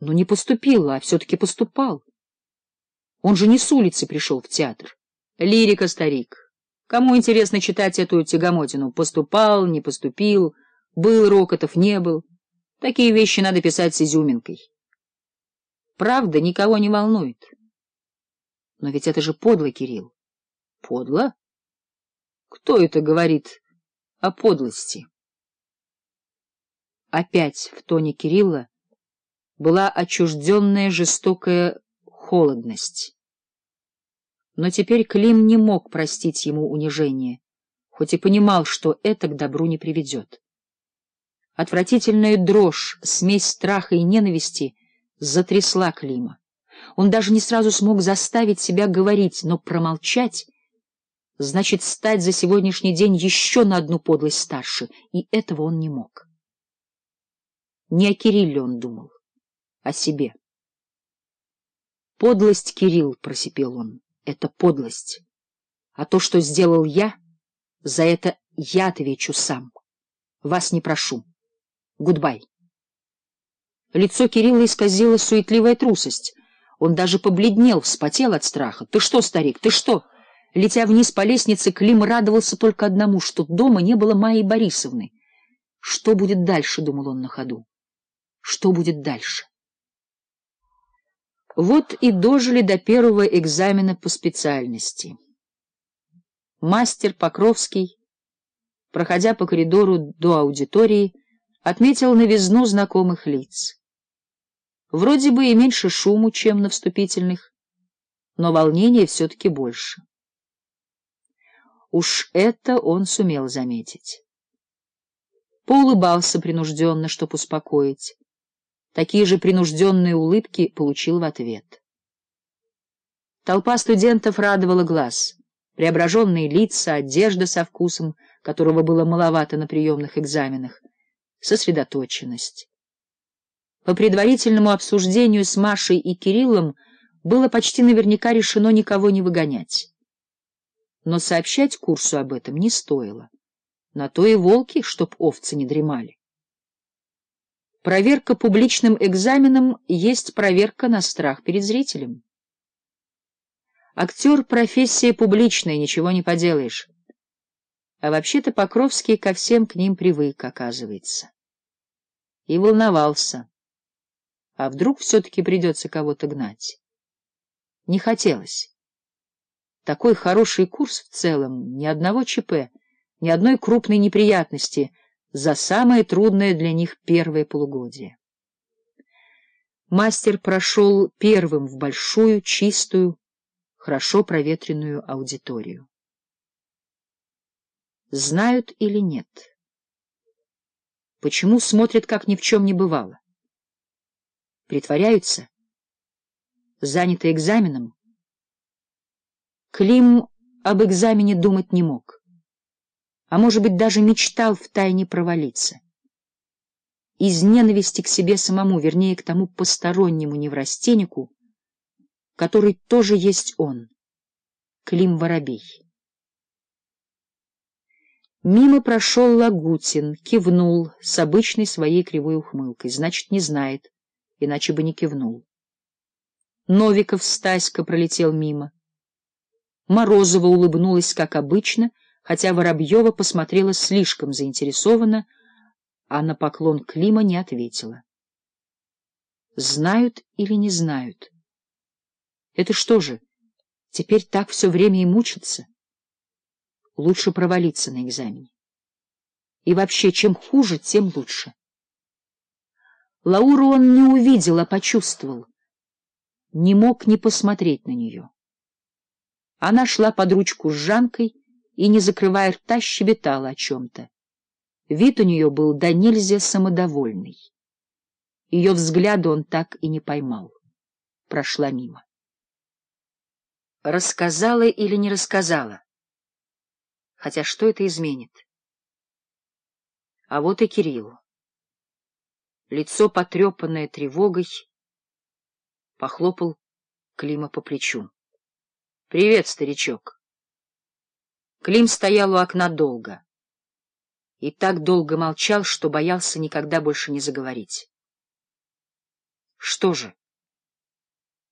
Ну не поступила, а все-таки поступал. Он же не с улицы пришел в театр. Лирика, старик. Кому интересно читать эту тягомотину? Поступал, не поступил, был Рокотов, не был. Такие вещи надо писать с изюминкой. Правда никого не волнует. Но ведь это же подло, Кирилл. Подло? Кто это говорит о подлости? Опять в тоне Кирилла была отчужденная жестокая холодность. Но теперь Клим не мог простить ему унижение, хоть и понимал, что это к добру не приведет. Отвратительная дрожь, смесь страха и ненависти затрясла Клима. Он даже не сразу смог заставить себя говорить, но промолчать значит стать за сегодняшний день еще на одну подлость старше, и этого он не мог. Не о Кирилле он думал о себе. «Подлость, Кирилл!» — просипел он. «Это подлость. А то, что сделал я, за это я отвечу сам. Вас не прошу. Goodbye!» Лицо Кирилла исказило суетливая трусость. Он даже побледнел, вспотел от страха. «Ты что, старик, ты что?» Летя вниз по лестнице, Клим радовался только одному, что дома не было Майи Борисовны. «Что будет дальше?» — думал он на ходу. «Что будет дальше?» Вот и дожили до первого экзамена по специальности. Мастер Покровский, проходя по коридору до аудитории, отметил новизну знакомых лиц. Вроде бы и меньше шуму, чем на вступительных, но волнения все-таки больше. Уж это он сумел заметить. Поулыбался принужденно, чтоб успокоить такие же принужденные улыбки получил в ответ. Толпа студентов радовала глаз. Преображенные лица, одежда со вкусом, которого было маловато на приемных экзаменах, сосредоточенность. По предварительному обсуждению с Машей и Кириллом было почти наверняка решено никого не выгонять. Но сообщать курсу об этом не стоило. На то и волки, чтоб овцы не дремали. Проверка публичным экзаменом есть проверка на страх перед зрителем. Актер — профессия публичная, ничего не поделаешь. А вообще-то Покровский ко всем к ним привык, оказывается. И волновался. А вдруг все-таки придется кого-то гнать? Не хотелось. Такой хороший курс в целом, ни одного ЧП, ни одной крупной неприятности — за самое трудное для них первое полугодие. Мастер прошел первым в большую, чистую, хорошо проветренную аудиторию. Знают или нет? Почему смотрят, как ни в чем не бывало? Притворяются? Заняты экзаменом? Клим об экзамене думать не мог а, может быть, даже мечтал втайне провалиться. Из ненависти к себе самому, вернее, к тому постороннему неврастенику, который тоже есть он, Клим Воробей. Мимо прошел Лагутин, кивнул с обычной своей кривой ухмылкой. Значит, не знает, иначе бы не кивнул. Новиков Стаська пролетел мимо. Морозова улыбнулась, как обычно — хотя Воробьева посмотрела слишком заинтересованно, а на поклон Клима не ответила. Знают или не знают? Это что же, теперь так все время и мучиться? Лучше провалиться на экзамене. И вообще, чем хуже, тем лучше. Лауру он не увидел, а почувствовал. Не мог не посмотреть на нее. Она шла под ручку с Жанкой, и, не закрывая рта, щебетала о чем-то. Вид у нее был да нельзя самодовольный. Ее взгляда он так и не поймал. Прошла мимо. Рассказала или не рассказала? Хотя что это изменит? А вот и Кирилл. Лицо, потрепанное тревогой, похлопал Клима по плечу. — Привет, старичок! — Клим стоял у окна долго. И так долго молчал, что боялся никогда больше не заговорить. — Что же?